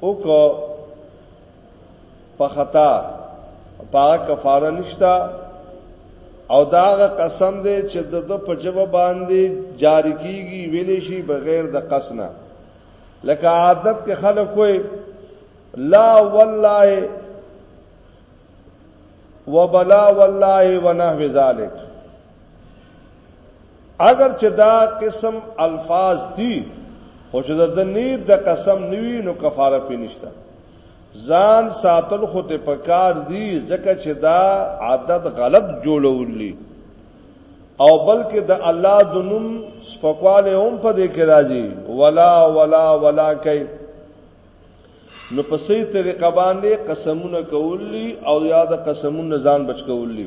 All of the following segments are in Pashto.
او کو په خطا په کفاره نشتا او داغه قسم دی چې د دو په جواب باندې جاری کیږي ویلې شي بغیر د قسنا لکه عادت کې خلک کوئی لا والله وبلا والله ونحو ذلک اگر چې دا قسم الفاظ دي خو چې د دنی د قسم نوی نو کفاره پې نشته ځان ساتل خو ته پکار دي ځکه چې دا عادت غلط جوړولې او بلکې د الله د نوم سپکواله هم په دې کې راځي ولا ولا ولا کوي نو په سي طریقه باندې قسمونه کولی او یا د قسمونه ځان بچ کولی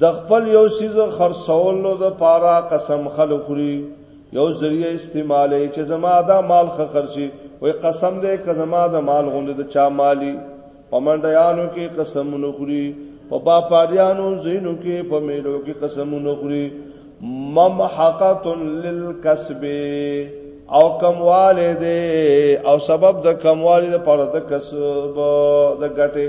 د خپل یو سیز خرڅولو د پاره قسم خلک خوري یو ذریعہ استعمالي چې زما دا مال خ خرچي وې قسم دې که زما د مال غوندې د چا مالی پمنډیانو کې قسمونه خوري په باپاریانو زینو کې په میلو کې قسمونه خوري ممحقه للکسب او کمواله دې او سبب د کمواله د پاره د کسب د ګټه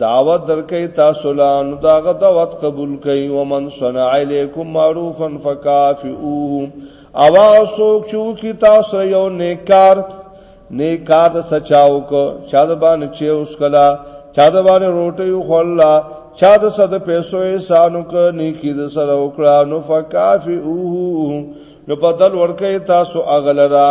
دعوت درکې تاسو لا نو داغه دعوت قبول کړي ومن صنع الیکم معروفا فکافئوه اوا سوک چو کی تاسو یو نیکار نیکار د سچاو کو چا د باندې چې اوس کلا چا د باندې روټي خولا چا د صد پیسو احسانو ک نیکی د سره وکړه نو فکافئوه نو بدل ورکې تاسو اغلرا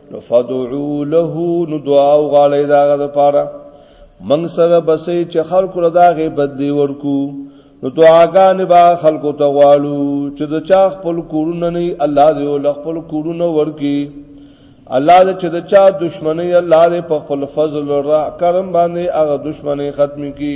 نو فدعو له نو دعا وغواړي دا غد پاره من سره بسې چې خلکو له داغه بدلی ورکو نو دعاګان با خلکو ته غواړو چې د چا خپل کورونه نه الله دې ول خپل کورونه ورکی الله دې چې د چا دشمنی الله دې په خپل فضل او کرم باندې هغه دشمنی ختم کړي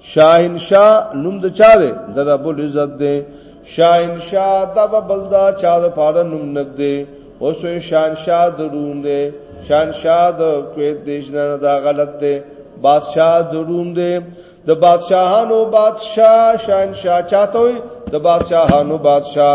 شاهنشاه نوم د چا دی د رب العزت دی شاهنشاه دا به بلدا چا د پاره نوم نګ دی اوس شاهنشاه د روم دی شاهنشاه د کویت دیش نه دا غلط دی بادشاہ د روم دی د بادشاہانو بادشاہ شاهنشاه چاته وي د بادشاہانو بادشاہ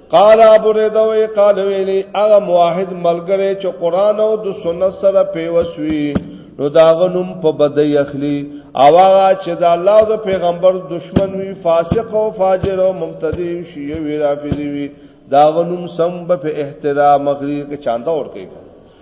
قال ابو ردوی قال ویلی هغه موحد ملګری چې قران او د سنت سره پیوسوي نو دا غنوم په بدی اخلي او هغه چې د الله او د پیغمبر دشمن وي فاسق او فاجر او مبتدی شي وی رافضی وي دا غنوم سم په احترام اخلي که چاندا ور کوي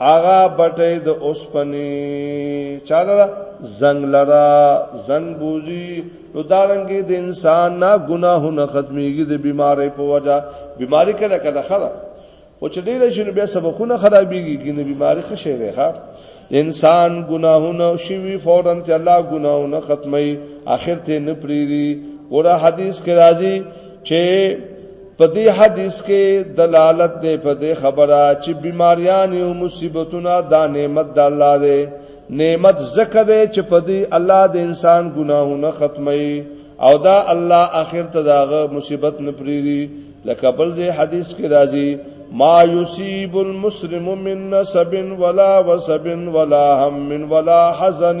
اغا بټه د اوسپنی چاله زنګ لرا زنګ بوزي نو دارنګي د انسان نه ګناهونه ختميږي د بيمارۍ په وجا بيماري کله کله خره خو چې ډېر شنو بیا سبقونه خرابيږي ګنه بيماري خشه ده ښه انسان ګناهونه شوي فورن ته الله ګناهونه ختمي اخر ته نه پریری ګوره حدیث کې راځي چې په دې حدیث کې دلالت دی په دې خبره چې بیماریان او مصیبتونه دا نعمت د الله دی نعمت زکه دی چې په دې الله د انسان ګناهونه ختمي او دا الله اخر ته داغه مصیبت نه پریری لکه بل ځای حدیث کې راځي ما یصيب المسلم من نسب ولا وسب ولا هم ولا حزن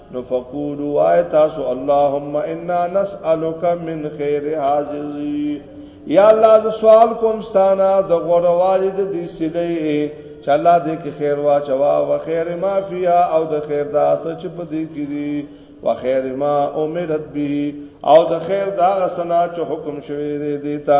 نو فقولو وای تاسو اللهم انا نسالک من خیر حاضر یا الله ز سوال کوم ستانه د غوړوالي د دې سلې چې الله دې کې خیر واچوا او خیر ما فیا او د خیر دا سچ په دې کې دي او خیر ما امرت به او د خیر دا سنا چې حکم شوی دی دیتا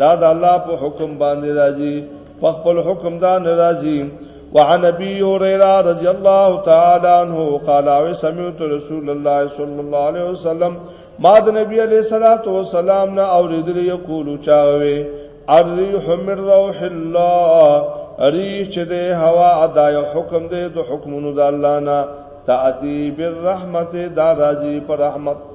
دا د الله په حکم باندې راځي په خپل حکم دا ناراضي وعن ابي هريره رضي الله تعالى عنه قال سمعت رسول الله صلى الله عليه وسلم ما د نبی عليه الصلاه والسلام نه اوریدل یقول چاوي الريح من روح الله ریح چې د هوا ادای حکم دی د حکمونو د الله نه تعذيب الرحمت دا راځي پر رحمت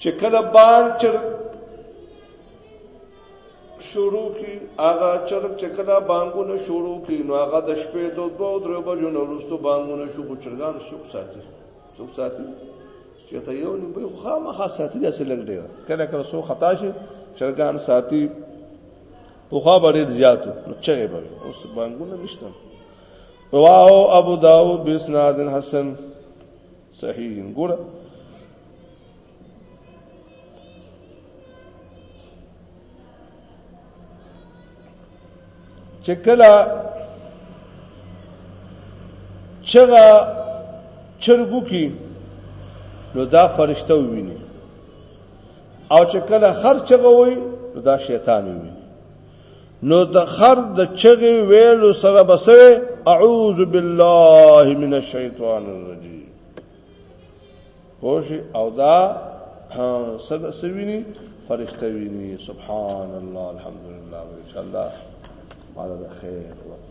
چې کله بار چر شروع کی هغه چرګ چې کله بانګونه شروع کی نو هغه د شپې دو دو درو بجو نه وروسته بانګونه شو خو چرګان سوق ساتي سوق ساتي چې ته یو نیم به خامخا ساتي د سلګ ډیر کله کله سو خطا شي چرګان ساتي په خوا باندې زیاتو نو چغه به اوس بانګونه نشته رواه ابو داود بسناد حسن صحیح ګور چې کله چغه چرګو کې نو دا فرشته ویني او چې کله هر چغه وي نو دا شیطان ویني نو د خر د چغې ویلو سره بسوي اعوذ بالله من الشیطان الرجیم خوشي او دا صد سویني فرشته ویني سبحان الله الحمدلله ان شاء الله مالا خیر وقت